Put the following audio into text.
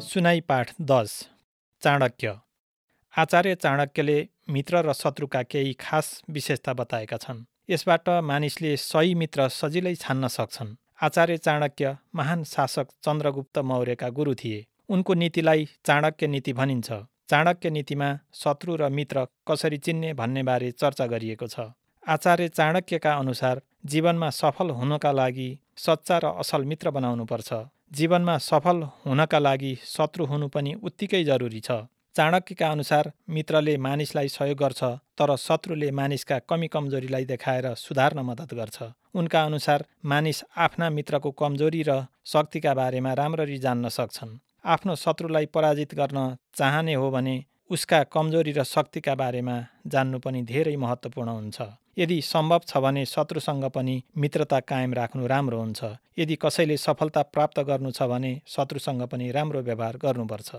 सुनाइ पाठ दस चाणक्य। आचार्य चाणक्यले मित्र र शत्रुका केही खास विशेषता बताएका छन्। यसबाट मानिसले सही मित्र सजिलै छान्न सक्छन्। आचार्य चाणक्य महान शासक चन्द्रगुप्त मौर्यका गुरु थिए। उनको नीतिलाई चाणक्य नीति भनिन्छ। चाणक्य नीतिमा शत्रु र मित्र कसरी चिन्ने भन्नेबारे चर्चा गरिएको छ। आचार्य चाणक्यका अनुसार जीवनमा सफल हुनका लागि सच्चा र असल मित्र बनाउनुपर्छ। जीवनमा सफल हुनका लागि शत्रु हुनु पनि उत्तिकै जरुरी छ। चाणक्यका अनुसार मित्रले मानिसलाई सहयोग गर्छ तर शत्रुले मानिसका कमी कमजोरीलाई देखाएर सुधार्न मद्दत गर्छ। उनका अनुसार मानिस आफ्ना मित्रको कमजोरी र शक्तिका बारेमा राम्ररी जान्न सक्छन्। आफ्नो शत्रुलाई पराजित गर्न चाहने हो भने उसका कमजोरी र शक्तिका बारेमा जान्नु पनि धेरै महत्त्वपूर्ण हुन्छ। यदि सम्भव छ भने शत्रुसँग पनि मित्रता कायम राख्नु राम्रो हुन्छ। यदि कसैले सफलता प्राप्त गर्नु छ भने शत्रुसँग पनि राम्रो व्यवहार गर्नुपर्छ।